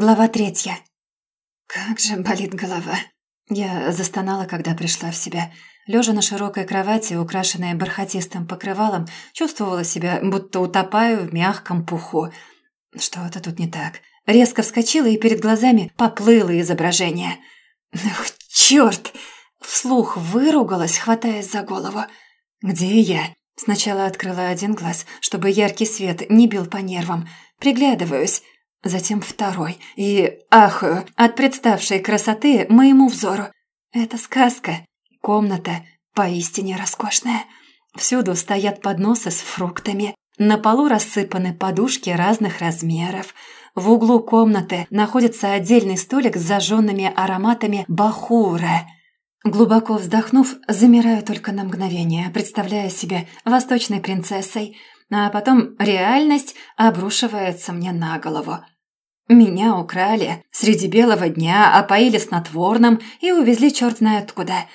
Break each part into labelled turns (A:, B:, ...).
A: Глава третья. Как же болит голова. Я застонала, когда пришла в себя. Лежа на широкой кровати, украшенной бархатистым покрывалом, чувствовала себя, будто утопаю в мягком пуху. Что-то тут не так. Резко вскочила, и перед глазами поплыло изображение. «Ах, черт!» Вслух выругалась, хватаясь за голову. «Где я?» Сначала открыла один глаз, чтобы яркий свет не бил по нервам. Приглядываюсь затем второй, и ахаю от представшей красоты моему взору. Это сказка. Комната поистине роскошная. Всюду стоят подносы с фруктами. На полу рассыпаны подушки разных размеров. В углу комнаты находится отдельный столик с зажженными ароматами бахура. Глубоко вздохнув, замираю только на мгновение, представляя себя восточной принцессой – а потом реальность обрушивается мне на голову. Меня украли среди белого дня, опоили снотворным и увезли черт знает куда.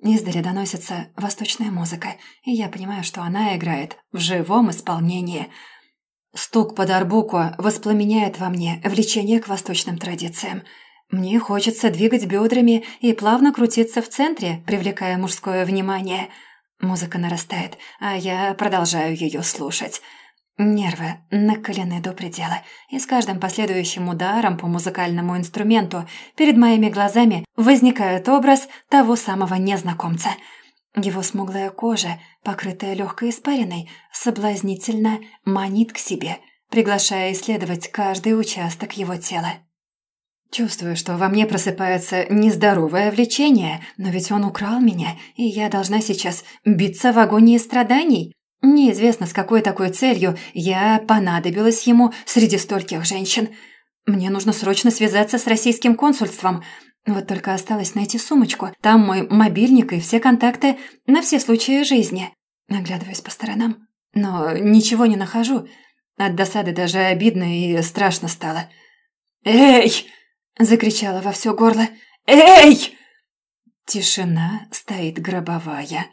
A: Издали доносится восточная музыка, и я понимаю, что она играет в живом исполнении. Стук по дарбуку воспламеняет во мне влечение к восточным традициям. Мне хочется двигать бедрами и плавно крутиться в центре, привлекая мужское внимание – Музыка нарастает, а я продолжаю ее слушать. Нервы накалены до предела, и с каждым последующим ударом по музыкальному инструменту перед моими глазами возникает образ того самого незнакомца. Его смуглая кожа, покрытая легкой испариной, соблазнительно манит к себе, приглашая исследовать каждый участок его тела. Чувствую, что во мне просыпается нездоровое влечение, но ведь он украл меня, и я должна сейчас биться в агонии страданий. Неизвестно, с какой такой целью я понадобилась ему среди стольких женщин. Мне нужно срочно связаться с российским консульством. Вот только осталось найти сумочку. Там мой мобильник и все контакты на все случаи жизни. Оглядываюсь по сторонам, но ничего не нахожу. От досады даже обидно и страшно стало. «Эй!» Закричала во все горло. «Эй!» Тишина стоит гробовая.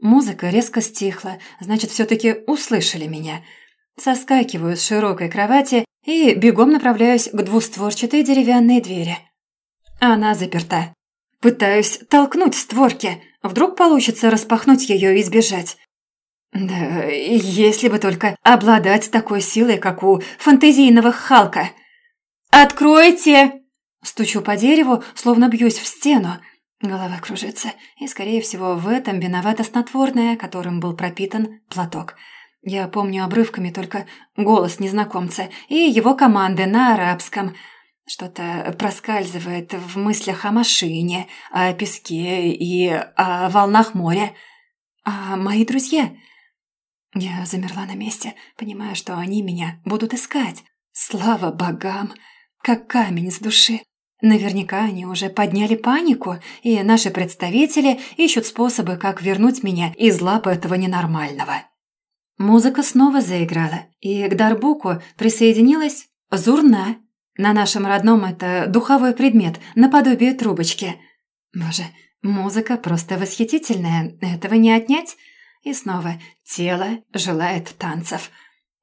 A: Музыка резко стихла, значит, все-таки услышали меня. Соскакиваю с широкой кровати и бегом направляюсь к двустворчатой деревянной двери. Она заперта. Пытаюсь толкнуть створки. Вдруг получится распахнуть ее и сбежать. Да, если бы только обладать такой силой, как у фантазийного Халка. «Откройте!» Стучу по дереву, словно бьюсь в стену. Голова кружится, и, скорее всего, в этом виновато снотворное, которым был пропитан платок. Я помню обрывками только голос незнакомца и его команды на арабском. Что-то проскальзывает в мыслях о машине, о песке и о волнах моря. А мои друзья... Я замерла на месте, понимая, что они меня будут искать. Слава богам! Как камень с души. Наверняка они уже подняли панику, и наши представители ищут способы, как вернуть меня из лап этого ненормального. Музыка снова заиграла, и к Дарбуку присоединилась Зурна. На нашем родном это духовой предмет, наподобие трубочки. Боже, музыка просто восхитительная, этого не отнять. И снова тело желает танцев.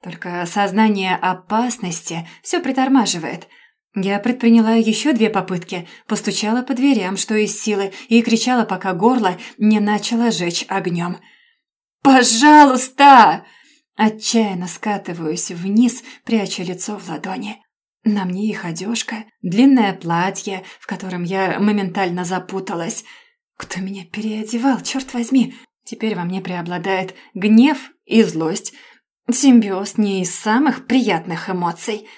A: Только сознание опасности все притормаживает – я предприняла еще две попытки, постучала по дверям, что из силы, и кричала, пока горло не начало жечь огнем. «Пожалуйста!» Отчаянно скатываюсь вниз, пряча лицо в ладони. На мне их одежка, длинное платье, в котором я моментально запуталась. Кто меня переодевал, черт возьми? Теперь во мне преобладает гнев и злость. Симбиоз не из самых приятных эмоций –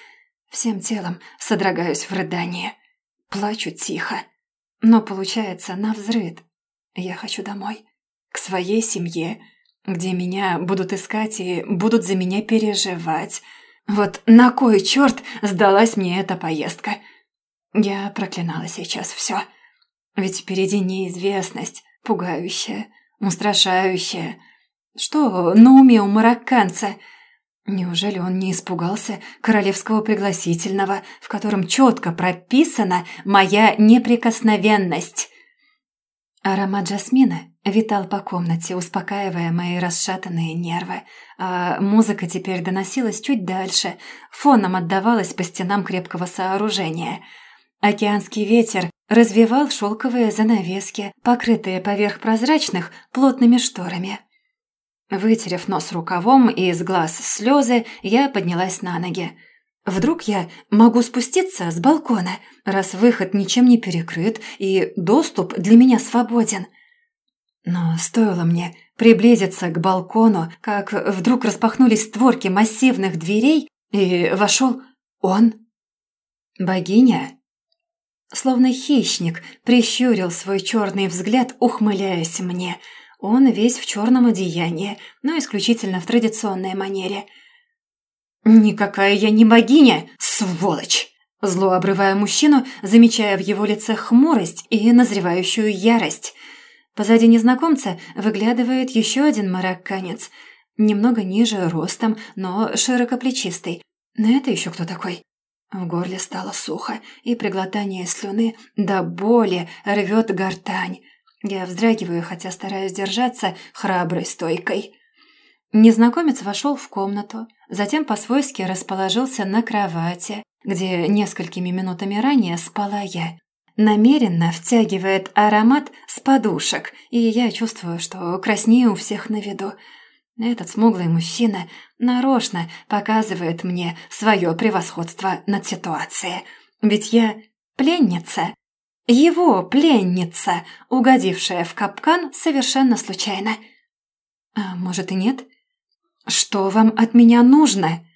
A: Всем телом содрогаюсь в рыдании. Плачу тихо. Но получается навзрыд. Я хочу домой. К своей семье, где меня будут искать и будут за меня переживать. Вот на кой черт сдалась мне эта поездка? Я проклинала сейчас все. Ведь впереди неизвестность, пугающая, устрашающая. Что на уме у марокканца – Неужели он не испугался королевского пригласительного, в котором четко прописана моя неприкосновенность? Аромат жасмина витал по комнате, успокаивая мои расшатанные нервы, а музыка теперь доносилась чуть дальше, фоном отдавалась по стенам крепкого сооружения. Океанский ветер развивал шелковые занавески, покрытые поверх прозрачных плотными шторами. Вытерев нос рукавом и из глаз слезы, я поднялась на ноги. Вдруг я могу спуститься с балкона, раз выход ничем не перекрыт и доступ для меня свободен. Но стоило мне приблизиться к балкону, как вдруг распахнулись створки массивных дверей, и вошел он. Богиня. Словно хищник прищурил свой черный взгляд, ухмыляясь мне. Он весь в черном одеянии, но исключительно в традиционной манере – «Никакая я не богиня, сволочь!» Зло обрывая мужчину, замечая в его лице хмурость и назревающую ярость. Позади незнакомца выглядывает еще один марокканец. Немного ниже ростом, но широкоплечистый. Но это еще кто такой? В горле стало сухо, и при глотании слюны до боли рвет гортань. Я вздрагиваю, хотя стараюсь держаться храброй стойкой. Незнакомец вошел в комнату, затем по-свойски расположился на кровати, где несколькими минутами ранее спала я. Намеренно втягивает аромат с подушек, и я чувствую, что краснею у всех на виду. Этот смуглый мужчина нарочно показывает мне свое превосходство над ситуацией. Ведь я пленница. Его пленница, угодившая в капкан совершенно случайно. А может и нет? «Что вам от меня нужно?»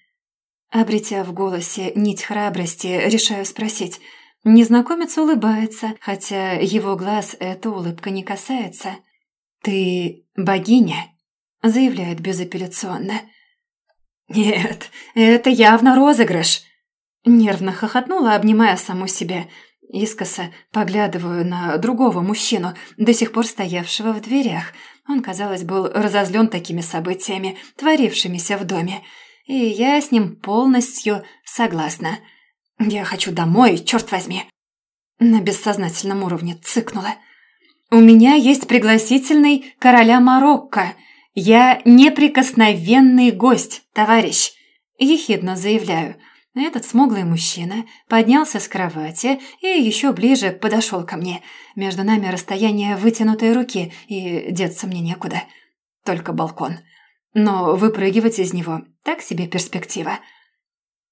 A: Обретя в голосе нить храбрости, решаю спросить. Незнакомец улыбается, хотя его глаз эта улыбка не касается. «Ты богиня?» – заявляет безапелляционно. «Нет, это явно розыгрыш!» Нервно хохотнула, обнимая саму себя. Искоса поглядываю на другого мужчину, до сих пор стоявшего в дверях – он, казалось, был разозлен такими событиями, творившимися в доме. И я с ним полностью согласна. «Я хочу домой, черт возьми!» На бессознательном уровне цыкнула. «У меня есть пригласительный короля Марокко. Я неприкосновенный гость, товарищ!» Ехидно заявляю – этот смуглый мужчина поднялся с кровати и еще ближе подошел ко мне. Между нами расстояние вытянутой руки, и деться мне некуда. Только балкон. Но выпрыгивать из него – так себе перспектива.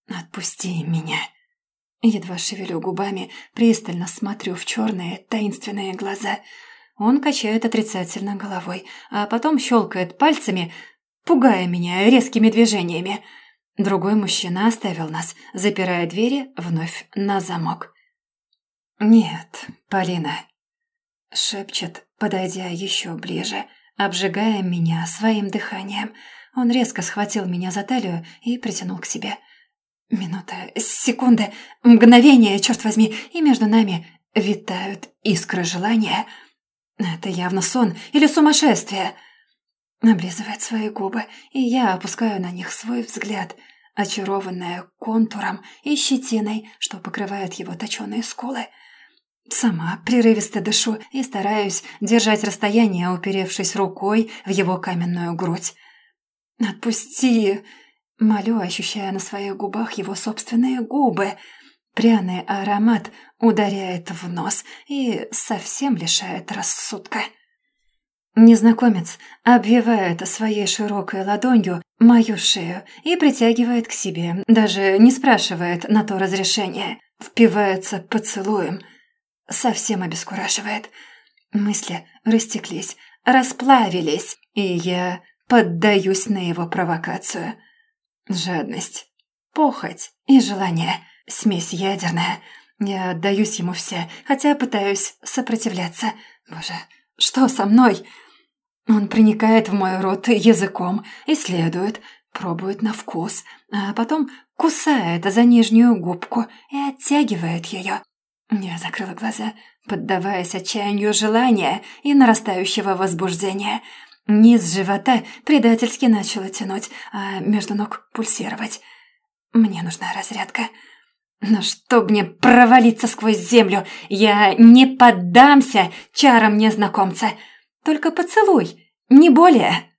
A: «Отпусти меня». Едва шевелю губами, пристально смотрю в черные таинственные глаза. Он качает отрицательно головой, а потом щелкает пальцами, пугая меня резкими движениями – Другой мужчина оставил нас, запирая двери вновь на замок. «Нет, Полина», — шепчет, подойдя еще ближе, обжигая меня своим дыханием. Он резко схватил меня за талию и притянул к себе. Минута, секунда, мгновение, черт возьми, и между нами витают искры желания. Это явно сон или сумасшествие. Облизывает свои губы, и я опускаю на них свой взгляд, очарованная контуром и щетиной, что покрывает его точеные скулы. Сама прерывисто дышу и стараюсь держать расстояние, уперевшись рукой в его каменную грудь. «Отпусти!» — молю, ощущая на своих губах его собственные губы. Пряный аромат ударяет в нос и совсем лишает рассудка. Незнакомец обвивает своей широкой ладонью мою шею и притягивает к себе, даже не спрашивает на то разрешение. Впивается поцелуем. Совсем обескураживает. Мысли растеклись, расплавились, и я поддаюсь на его провокацию. Жадность, похоть и желание, смесь ядерная. Я отдаюсь ему все, хотя пытаюсь сопротивляться. Боже, что со мной?» Он проникает в мой рот языком, исследует, пробует на вкус, а потом кусает за нижнюю губку и оттягивает ее. Я закрыла глаза, поддаваясь отчаянию желания и нарастающего возбуждения. Низ живота предательски начало тянуть, а между ног пульсировать. Мне нужна разрядка. Но чтоб мне провалиться сквозь землю, я не поддамся чарам незнакомца. Только поцелуй, не более.